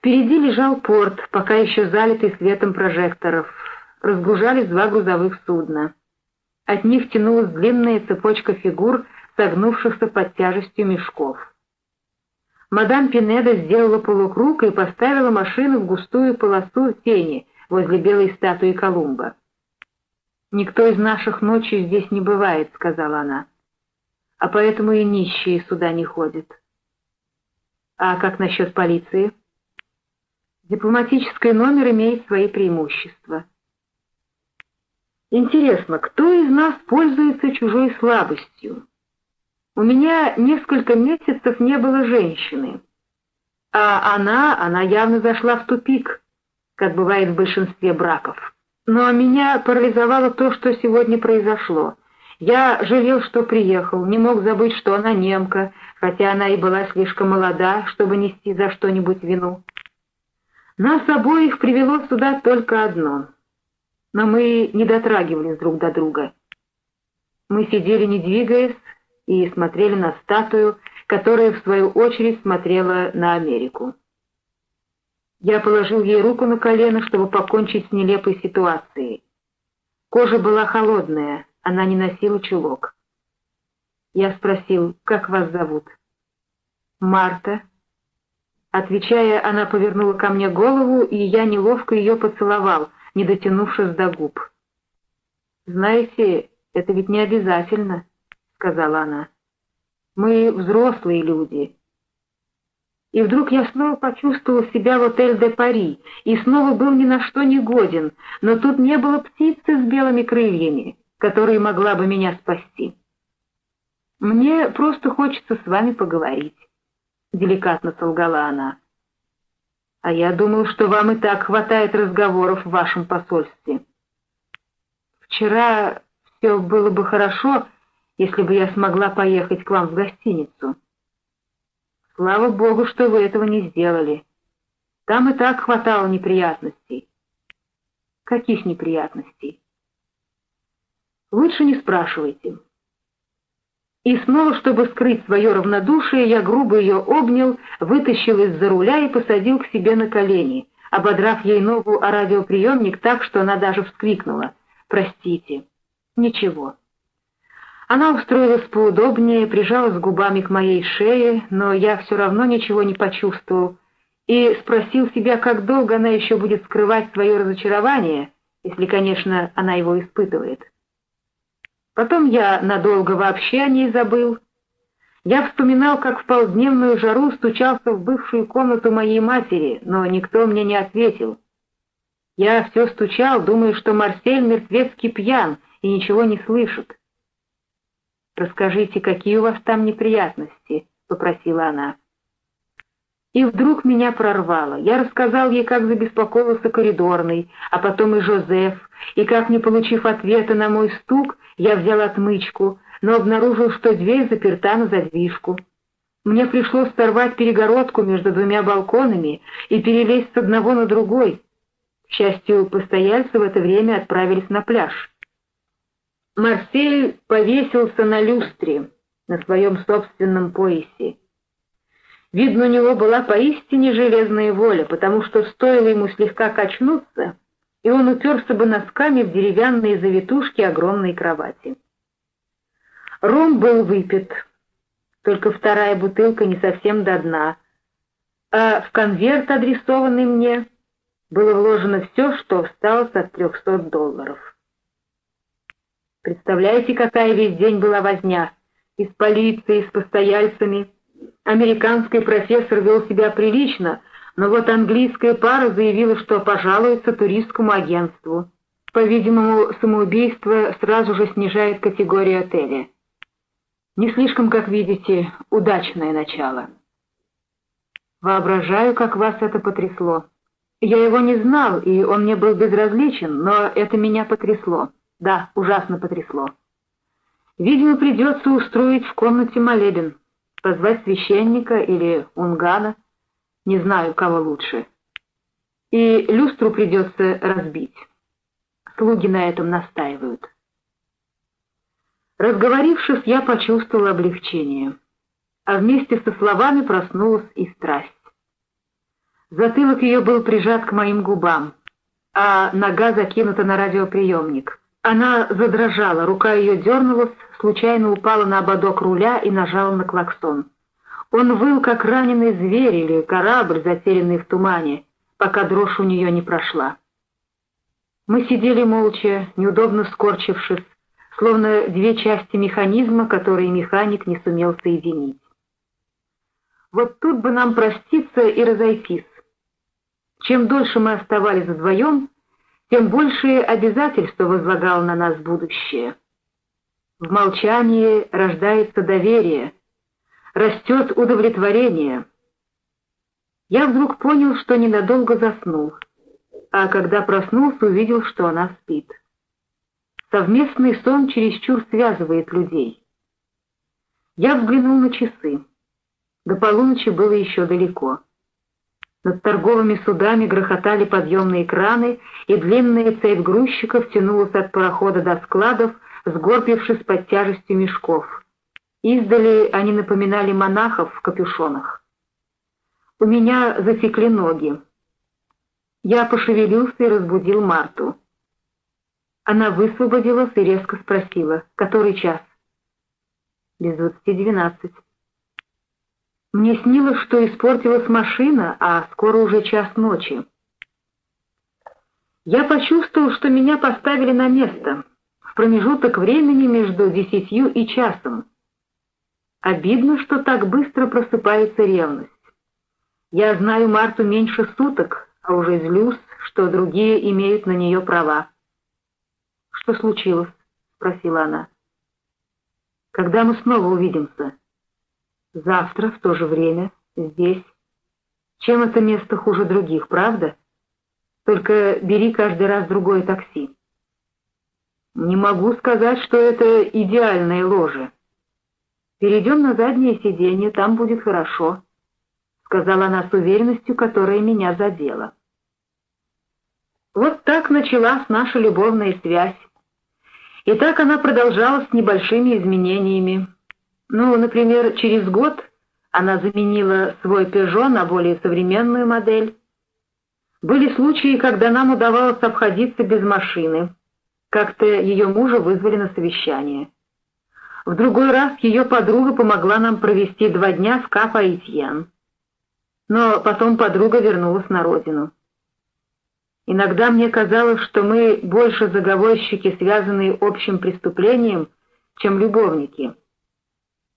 Впереди лежал порт, пока еще залитый светом прожекторов. Разгружались два грузовых судна. От них тянулась длинная цепочка фигур, согнувшихся под тяжестью мешков. Мадам Пинеда сделала полукруг и поставила машину в густую полосу тени возле белой статуи Колумба. «Никто из наших ночью здесь не бывает», — сказала она. «А поэтому и нищие сюда не ходят». «А как насчет полиции?» Дипломатический номер имеет свои преимущества. Интересно, кто из нас пользуется чужой слабостью? У меня несколько месяцев не было женщины, а она, она явно зашла в тупик, как бывает в большинстве браков. Но меня парализовало то, что сегодня произошло. Я жалел, что приехал, не мог забыть, что она немка, хотя она и была слишком молода, чтобы нести за что-нибудь вину. Нас обоих привело сюда только одно. Но мы не дотрагивались друг до друга. Мы сидели, не двигаясь, и смотрели на статую, которая, в свою очередь, смотрела на Америку. Я положил ей руку на колено, чтобы покончить с нелепой ситуацией. Кожа была холодная, она не носила чулок. Я спросил, как вас зовут? Марта. Отвечая, она повернула ко мне голову, и я неловко ее поцеловал, не дотянувшись до губ. «Знаете, это ведь не обязательно», — сказала она. «Мы взрослые люди». И вдруг я снова почувствовал себя в отель де Пари, и снова был ни на что не годен, но тут не было птицы с белыми крыльями, которая могла бы меня спасти. «Мне просто хочется с вами поговорить». — деликатно солгала она. «А я думал, что вам и так хватает разговоров в вашем посольстве. Вчера все было бы хорошо, если бы я смогла поехать к вам в гостиницу. Слава Богу, что вы этого не сделали. Там и так хватало неприятностей». «Каких неприятностей?» «Лучше не спрашивайте». И снова, чтобы скрыть свое равнодушие, я грубо ее обнял, вытащил из-за руля и посадил к себе на колени, ободрав ей ногу о радиоприемник так, что она даже вскрикнула. «Простите». «Ничего». Она устроилась поудобнее, прижалась губами к моей шее, но я все равно ничего не почувствовал, и спросил себя, как долго она еще будет скрывать свое разочарование, если, конечно, она его испытывает. Потом я надолго вообще о ней забыл. Я вспоминал, как в полдневную жару стучался в бывшую комнату моей матери, но никто мне не ответил. Я все стучал, думая, что Марсель мертвецкий пьян и ничего не слышит. «Расскажите, какие у вас там неприятности?» — попросила она. И вдруг меня прорвало. Я рассказал ей, как забеспокоился коридорный, а потом и Жозеф, и как, не получив ответа на мой стук, я взял отмычку, но обнаружил, что дверь заперта на задвижку. Мне пришлось сорвать перегородку между двумя балконами и перелезть с одного на другой. К счастью, постояльцы в это время отправились на пляж. Марсель повесился на люстре, на своем собственном поясе. Видно, у него была поистине железная воля, потому что стоило ему слегка качнуться, и он уперся бы носками в деревянные завитушки огромной кровати. Ром был выпит, только вторая бутылка не совсем до дна, а в конверт, адресованный мне, было вложено все, что осталось от трехсот долларов. Представляете, какая весь день была возня? И с полицией, и с постояльцами — Американский профессор вел себя прилично, но вот английская пара заявила, что пожалуется туристскому агентству. По-видимому, самоубийство сразу же снижает категорию отеля. Не слишком, как видите, удачное начало. Воображаю, как вас это потрясло. Я его не знал, и он мне был безразличен, но это меня потрясло. Да, ужасно потрясло. Видимо, придется устроить в комнате молебен позвать священника или унгана, не знаю, кого лучше. И люстру придется разбить. Слуги на этом настаивают. Разговорившись, я почувствовал облегчение, а вместе со словами проснулась и страсть. Затылок ее был прижат к моим губам, а нога закинута на радиоприемник. Она задрожала, рука ее дернулась, случайно упала на ободок руля и нажала на клаксон. Он выл, как раненый зверь или корабль, затерянный в тумане, пока дрожь у нее не прошла. Мы сидели молча, неудобно скорчившись, словно две части механизма, которые механик не сумел соединить. Вот тут бы нам проститься и разойтись. Чем дольше мы оставались вдвоем, тем большие обязательства возлагало на нас будущее. В молчании рождается доверие, растет удовлетворение. Я вдруг понял, что ненадолго заснул, а когда проснулся, увидел, что она спит. Совместный сон чересчур связывает людей. Я взглянул на часы. До полуночи было еще далеко. Над торговыми судами грохотали подъемные краны, и длинная цепь грузчиков тянулась от парохода до складов, сгорбившись под тяжестью мешков. Издали они напоминали монахов в капюшонах. У меня затекли ноги. Я пошевелился и разбудил Марту. Она высвободилась и резко спросила, который час? Без двадцати двенадцать. Мне снилось, что испортилась машина, а скоро уже час ночи. Я почувствовал, что меня поставили на место, в промежуток времени между десятью и часом. Обидно, что так быстро просыпается ревность. Я знаю Марту меньше суток, а уже злюсь, что другие имеют на нее права. «Что случилось?» — спросила она. «Когда мы снова увидимся?» Завтра, в то же время, здесь. Чем это место хуже других, правда? Только бери каждый раз другое такси. Не могу сказать, что это идеальное ложе. Перейдем на заднее сиденье, там будет хорошо, — сказала она с уверенностью, которая меня задела. Вот так началась наша любовная связь. И так она продолжалась с небольшими изменениями. Ну, например, через год она заменила свой «Пежо» на более современную модель. Были случаи, когда нам удавалось обходиться без машины. Как-то ее мужа вызвали на совещание. В другой раз ее подруга помогла нам провести два дня в Капа-Итьен. Но потом подруга вернулась на родину. Иногда мне казалось, что мы больше заговорщики, связанные общим преступлением, чем любовники —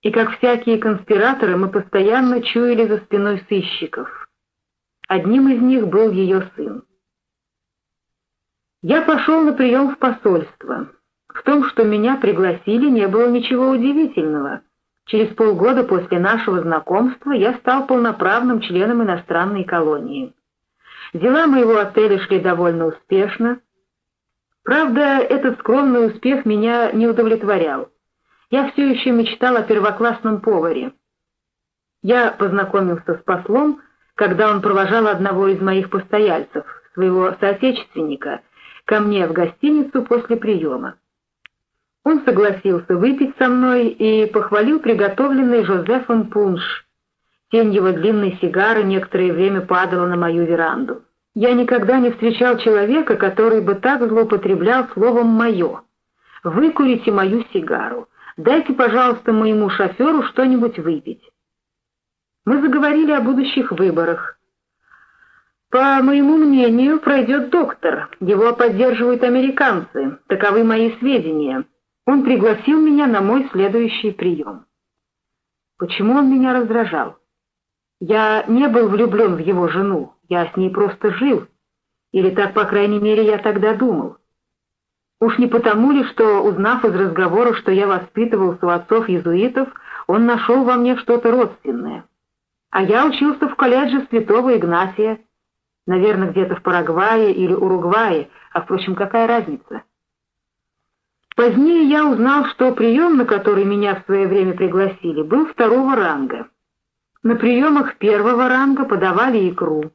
и как всякие конспираторы мы постоянно чуяли за спиной сыщиков. Одним из них был ее сын. Я пошел на прием в посольство. В том, что меня пригласили, не было ничего удивительного. Через полгода после нашего знакомства я стал полноправным членом иностранной колонии. Дела моего отеля шли довольно успешно. Правда, этот скромный успех меня не удовлетворял я все еще мечтал о первоклассном поваре. Я познакомился с послом, когда он провожал одного из моих постояльцев, своего соотечественника, ко мне в гостиницу после приема. Он согласился выпить со мной и похвалил приготовленный Жозефом пунш. Тень его длинной сигары некоторое время падала на мою веранду. Я никогда не встречал человека, который бы так злоупотреблял словом «моё». «Выкурите мою сигару». Дайте, пожалуйста, моему шоферу что-нибудь выпить. Мы заговорили о будущих выборах. По моему мнению, пройдет доктор. Его поддерживают американцы. Таковы мои сведения. Он пригласил меня на мой следующий прием. Почему он меня раздражал? Я не был влюблен в его жену, я с ней просто жил. Или так, по крайней мере, я тогда думал. Уж не потому ли, что, узнав из разговора, что я воспитывался у отцов-езуитов, он нашел во мне что-то родственное. А я учился в колледже святого Игнатия, наверное, где-то в Парагвае или Уругвае, а, впрочем, какая разница? Позднее я узнал, что прием, на который меня в свое время пригласили, был второго ранга. На приемах первого ранга подавали икру.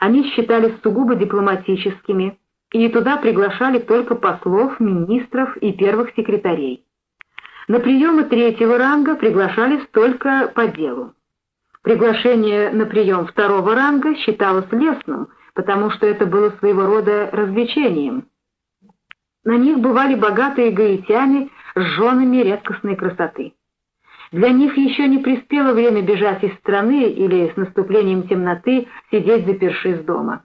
Они считались сугубо дипломатическими, и туда приглашали только послов, министров и первых секретарей. На приемы третьего ранга приглашались только по делу. Приглашение на прием второго ранга считалось лестным, потому что это было своего рода развлечением. На них бывали богатые гаитяне с женами редкостной красоты. Для них еще не приспело время бежать из страны или с наступлением темноты сидеть запершись дома.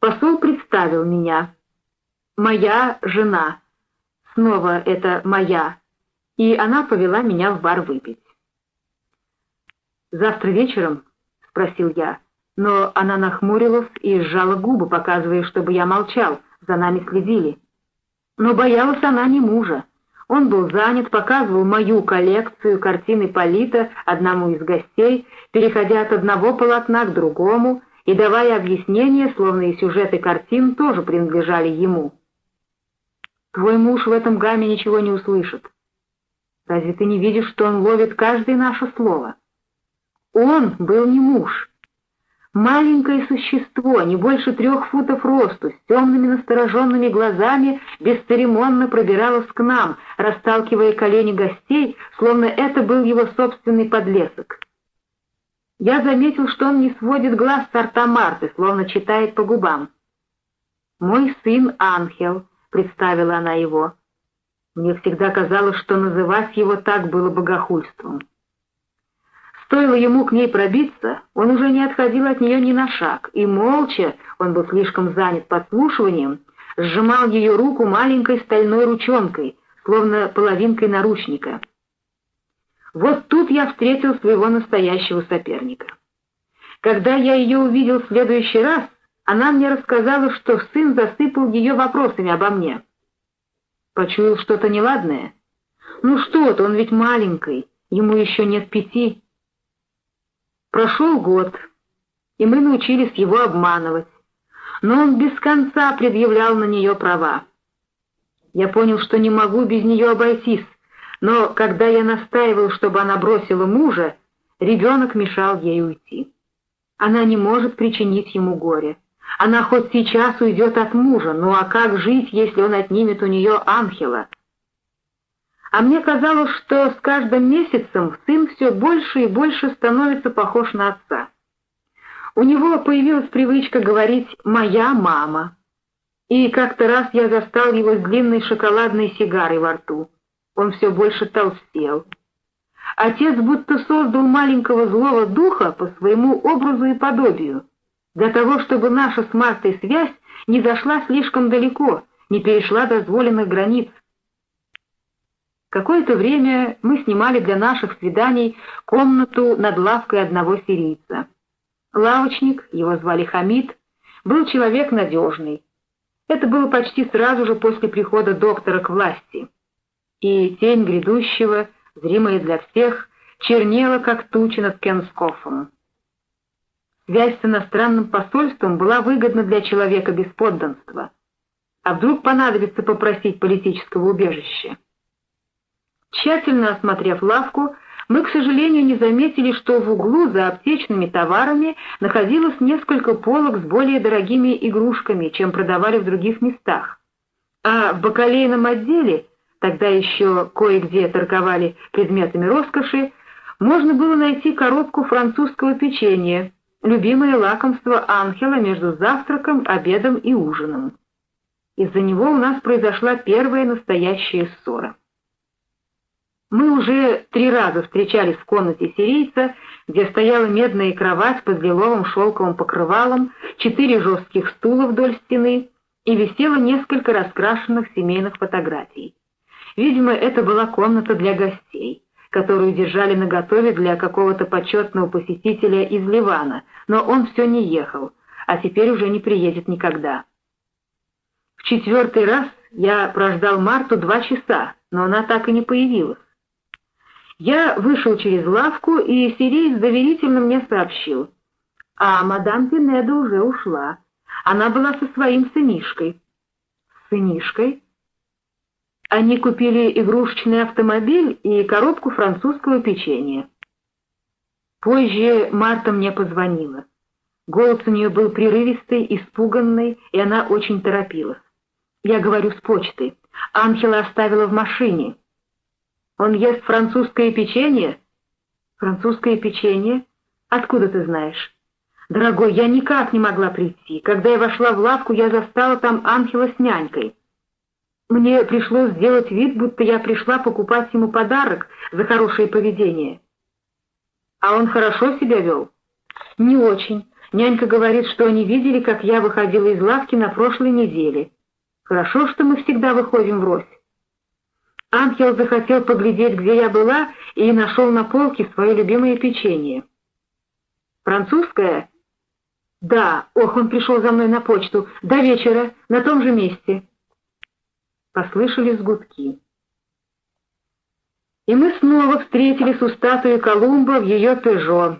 Посол представил меня. «Моя жена». Снова это «моя». И она повела меня в бар выпить. «Завтра вечером?» — спросил я. Но она нахмурилась и сжала губы, показывая, чтобы я молчал, за нами следили. Но боялась она не мужа. Он был занят, показывал мою коллекцию картины Полита одному из гостей, переходя от одного полотна к другому и давая объяснения, словно и сюжеты картин тоже принадлежали ему. «Твой муж в этом гамме ничего не услышит. Разве ты не видишь, что он ловит каждое наше слово?» Он был не муж. Маленькое существо, не больше трех футов росту, с темными настороженными глазами, бесцеремонно пробиралось к нам, расталкивая колени гостей, словно это был его собственный подлесок. Я заметил, что он не сводит глаз с рта Марты, словно читает по губам. «Мой сын Анхел», — представила она его. Мне всегда казалось, что называть его так было богохульством. Стоило ему к ней пробиться, он уже не отходил от нее ни на шаг, и молча, он был слишком занят подслушиванием, сжимал ее руку маленькой стальной ручонкой, словно половинкой наручника. Вот тут я встретил своего настоящего соперника. Когда я ее увидел в следующий раз, она мне рассказала, что сын засыпал ее вопросами обо мне. Почуял что-то неладное? Ну что-то, он ведь маленький, ему еще нет пяти. Прошел год, и мы научились его обманывать, но он без конца предъявлял на нее права. Я понял, что не могу без нее обойтись, но когда я настаивал, чтобы она бросила мужа, ребенок мешал ей уйти. Она не может причинить ему горе. Она хоть сейчас уйдет от мужа, ну а как жить, если он отнимет у нее ангела? А мне казалось, что с каждым месяцем сын все больше и больше становится похож на отца. У него появилась привычка говорить «моя мама». И как-то раз я застал его с длинной шоколадной сигарой во рту. Он все больше толстел. Отец будто создал маленького злого духа по своему образу и подобию, для того, чтобы наша с Мартой связь не зашла слишком далеко, не перешла дозволенных границ. Какое-то время мы снимали для наших свиданий комнату над лавкой одного сирийца. Лавочник, его звали Хамид, был человек надежный. Это было почти сразу же после прихода доктора к власти. И тень грядущего, зримая для всех, чернела, как туча над Кенскофом. Связь с иностранным посольством была выгодна для человека без подданства. А вдруг понадобится попросить политического убежища? Тщательно осмотрев лавку, мы, к сожалению, не заметили, что в углу за аптечными товарами находилось несколько полок с более дорогими игрушками, чем продавали в других местах. А в бакалейном отделе, тогда еще кое-где торговали предметами роскоши, можно было найти коробку французского печенья, любимое лакомство Анхела между завтраком, обедом и ужином. Из-за него у нас произошла первая настоящая ссора. Мы уже три раза встречались в комнате сирийца, где стояла медная кровать под лиловым шелковым покрывалом, четыре жестких стула вдоль стены и висело несколько раскрашенных семейных фотографий. Видимо, это была комната для гостей, которую держали наготове для какого-то почетного посетителя из Ливана, но он все не ехал, а теперь уже не приедет никогда. В четвертый раз я прождал Марту два часа, но она так и не появилась. Я вышел через лавку, и Сириец доверительно мне сообщил. А мадам Пинеда уже ушла. Она была со своим сынишкой. Сынишкой? Они купили игрушечный автомобиль и коробку французского печенья. Позже Марта мне позвонила. Голос у нее был прерывистый, испуганный, и она очень торопилась. Я говорю с почты. Анхела оставила в машине. Он ест французское печенье? Французское печенье? Откуда ты знаешь? Дорогой, я никак не могла прийти. Когда я вошла в лавку, я застала там ангела с нянькой. Мне пришлось сделать вид, будто я пришла покупать ему подарок за хорошее поведение. А он хорошо себя вел? Не очень. Нянька говорит, что они видели, как я выходила из лавки на прошлой неделе. Хорошо, что мы всегда выходим врозь. Ангел захотел поглядеть, где я была, и нашел на полке свое любимое печенье. Французское? Да, ох, он пришел за мной на почту. До вечера, на том же месте. Послышались гудки. И мы снова встретились у статуи Колумба в ее Пежо.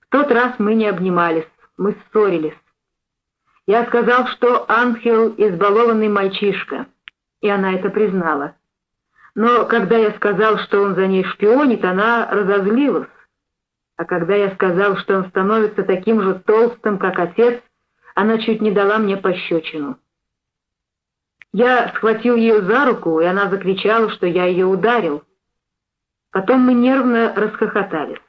В тот раз мы не обнимались, мы ссорились. Я сказал, что Ангел — избалованный мальчишка, и она это признала. Но когда я сказал, что он за ней шпионит, она разозлилась. А когда я сказал, что он становится таким же толстым, как отец, она чуть не дала мне пощечину. Я схватил ее за руку, и она закричала, что я ее ударил. Потом мы нервно расхохотались.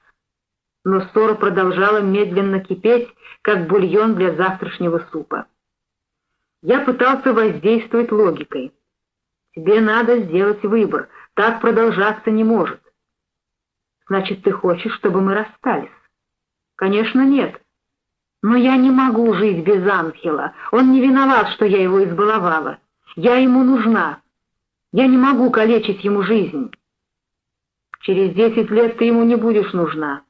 Но ссора продолжала медленно кипеть, как бульон для завтрашнего супа. Я пытался воздействовать логикой. Тебе надо сделать выбор, так продолжаться не может. Значит, ты хочешь, чтобы мы расстались? Конечно, нет. Но я не могу жить без Анхела. Он не виноват, что я его избаловала. Я ему нужна. Я не могу калечить ему жизнь. Через десять лет ты ему не будешь нужна.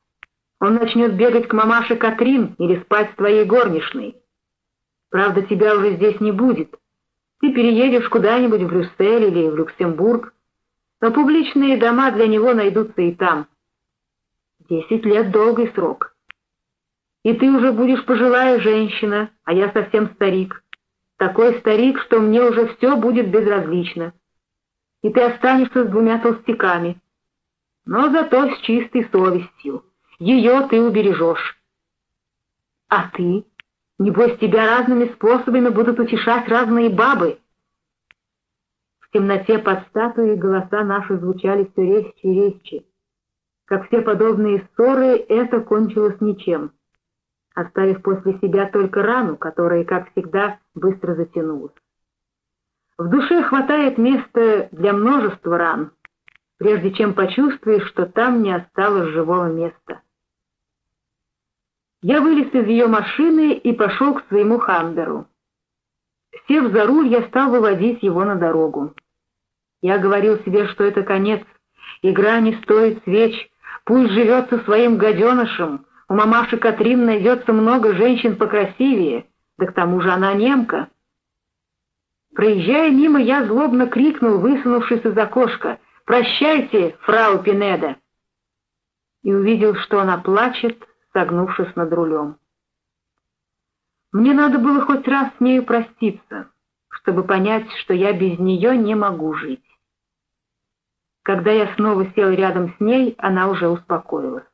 Он начнет бегать к мамаше Катрин или спать с твоей горничной. Правда, тебя уже здесь не будет. Ты переедешь куда-нибудь в Брюссель или в Люксембург, но публичные дома для него найдутся и там. Десять лет — долгий срок. И ты уже будешь пожилая женщина, а я совсем старик. Такой старик, что мне уже все будет безразлично. И ты останешься с двумя толстяками. Но зато с чистой совестью. Ее ты убережешь. А ты? Небось, тебя разными способами будут утешать разные бабы. В темноте под статуей голоса наши звучали все резче и резче. Как все подобные ссоры, это кончилось ничем, оставив после себя только рану, которая, как всегда, быстро затянулась. В душе хватает места для множества ран, прежде чем почувствуешь, что там не осталось живого места. Я вылез из ее машины и пошел к своему Хамберу. Сев за руль, я стал выводить его на дорогу. Я говорил себе, что это конец, игра не стоит свеч, Пусть живет со своим гаденышем, у мамаши Катрин найдется много женщин покрасивее, да к тому же она немка. Проезжая мимо, я злобно крикнул, высунувшись из окошка, «Прощайте, фрау Пинеда!» И увидел, что она плачет, согнувшись над рулем. Мне надо было хоть раз с нею проститься, чтобы понять, что я без нее не могу жить. Когда я снова сел рядом с ней, она уже успокоилась.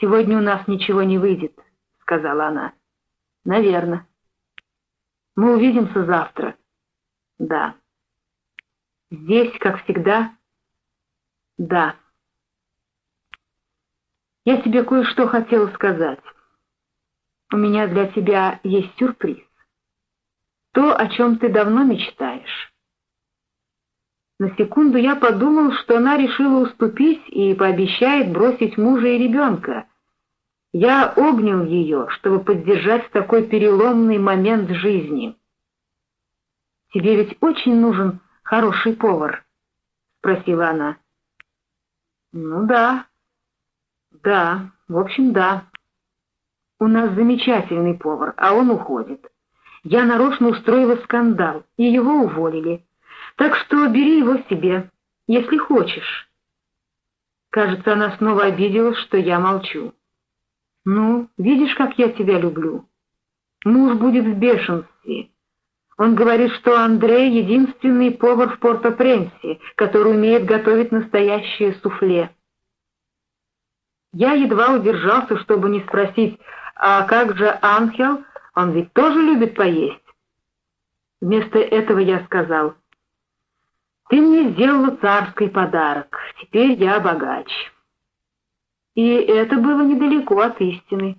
«Сегодня у нас ничего не выйдет», — сказала она. «Наверно. Мы увидимся завтра». «Да». «Здесь, как всегда?» «Да». «Я тебе кое-что хотела сказать. У меня для тебя есть сюрприз. То, о чем ты давно мечтаешь». На секунду я подумал, что она решила уступить и пообещает бросить мужа и ребенка. Я обнял ее, чтобы поддержать такой переломный момент жизни. «Тебе ведь очень нужен хороший повар?» — спросила она. «Ну да, да, в общем, да. У нас замечательный повар, а он уходит. Я нарочно устроила скандал, и его уволили». Так что бери его себе, если хочешь. Кажется, она снова обиделась, что я молчу. Ну, видишь, как я тебя люблю. Муж будет в бешенстве. Он говорит, что Андрей — единственный повар в Порто-Пренсе, который умеет готовить настоящее суфле. Я едва удержался, чтобы не спросить, а как же Анхел, он ведь тоже любит поесть? Вместо этого я сказал, ты мне сделала царский подарок, теперь я богач. И это было недалеко от истины.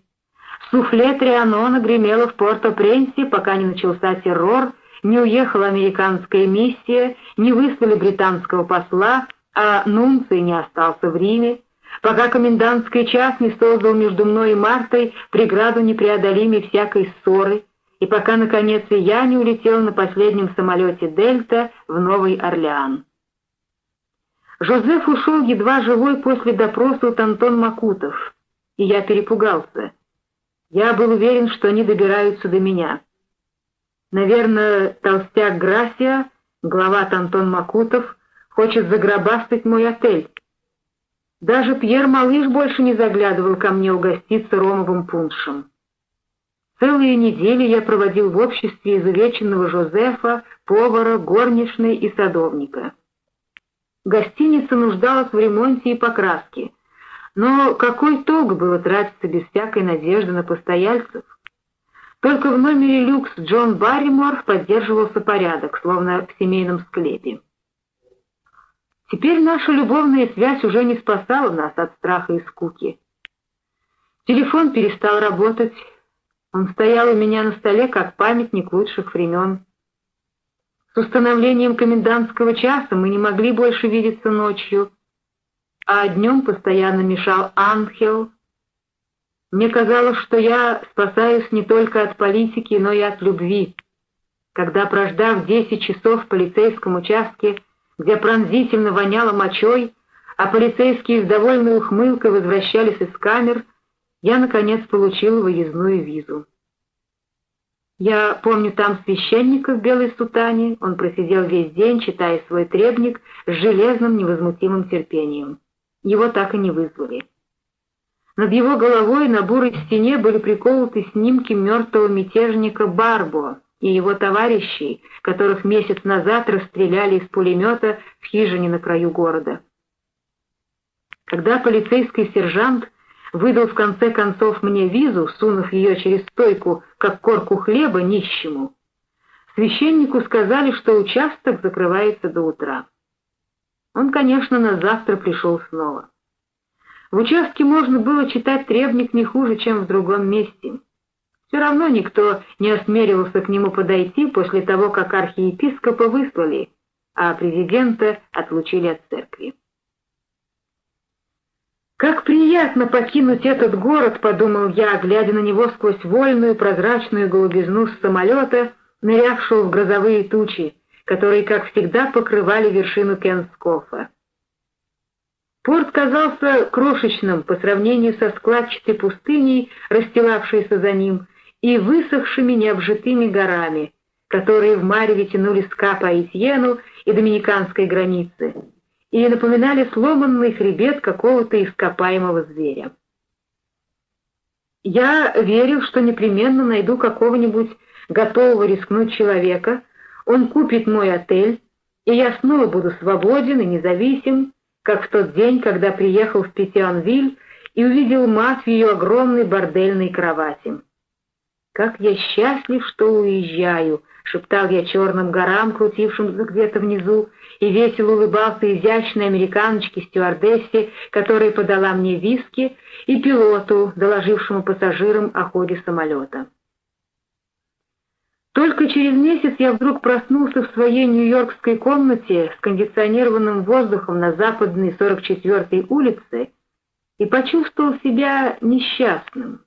Суфле Трианона гремело в Порто-Пренсе, пока не начался террор, не уехала американская миссия, не выслали британского посла, а Нунций не остался в Риме, пока комендантский час не создал между мной и Мартой преграду непреодолимой всякой ссоры, и пока, наконец, и я не улетел на последнем самолете «Дельта» в Новый Орлеан. Жозеф ушел едва живой после допроса у Тантон Макутов, и я перепугался. Я был уверен, что они добираются до меня. Наверное, толстяк Грасия, глава Тантон Макутов, хочет загробастать мой отель. Даже Пьер Малыш больше не заглядывал ко мне угоститься ромовым пуншем. Целые недели я проводил в обществе изувеченного Жозефа, повара, горничной и садовника. Гостиница нуждалась в ремонте и покраске, но какой толк было тратиться без всякой надежды на постояльцев? Только в номере люкс Джон Барримор поддерживался порядок, словно в семейном склепе. Теперь наша любовная связь уже не спасала нас от страха и скуки. Телефон перестал работать. Он стоял у меня на столе, как памятник лучших времен. С установлением комендантского часа мы не могли больше видеться ночью, а днем постоянно мешал ангел. Мне казалось, что я спасаюсь не только от политики, но и от любви. Когда, прождав десять часов в полицейском участке, где пронзительно воняло мочой, а полицейские с довольной ухмылкой возвращались из камер, я, наконец, получил выездную визу. Я помню там священника в белой сутане, он просидел весь день, читая свой требник с железным невозмутимым терпением. Его так и не вызвали. Над его головой на бурой стене были приколоты снимки мертвого мятежника Барбо, и его товарищей, которых месяц назад расстреляли из пулемета в хижине на краю города. Когда полицейский сержант выдал в конце концов мне визу, сунув ее через стойку, как корку хлеба нищему, священнику сказали, что участок закрывается до утра. Он, конечно, на завтра пришел снова. В участке можно было читать требник не хуже, чем в другом месте — все равно никто не осмеливался к нему подойти после того, как архиепископа выслали, а президента отлучили от церкви. «Как приятно покинуть этот город», — подумал я, глядя на него сквозь вольную прозрачную голубизну с самолета, нырявшего в грозовые тучи, которые, как всегда, покрывали вершину Кенскофа. Порт казался крошечным по сравнению со складчатой пустыней, расстилавшейся за ним, и высохшими необжитыми горами, которые в Мареве тянули с Капа-Этьену и Доминиканской границы, и напоминали сломанный хребет какого-то ископаемого зверя. Я верил, что непременно найду какого-нибудь готового рискнуть человека, он купит мой отель, и я снова буду свободен и независим, как в тот день, когда приехал в Петионвиль и увидел мать в ее огромной бордельной кровати. «Как я счастлив, что уезжаю!» — шептал я черным горам, крутившимся где-то внизу, и весело улыбался изящной американочке-стюардессе, которая подала мне виски, и пилоту, доложившему пассажирам о ходе самолета. Только через месяц я вдруг проснулся в своей нью-йоркской комнате с кондиционированным воздухом на западной 44-й улице и почувствовал себя несчастным.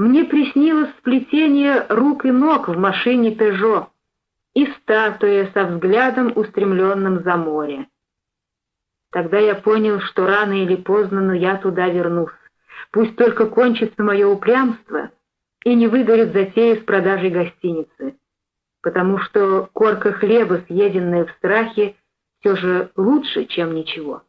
Мне приснилось сплетение рук и ног в машине «Пежо» и статуя со взглядом, устремленным за море. Тогда я понял, что рано или поздно, но я туда вернусь. Пусть только кончится мое упрямство и не выгорит затея с продажей гостиницы, потому что корка хлеба, съеденная в страхе, все же лучше, чем ничего.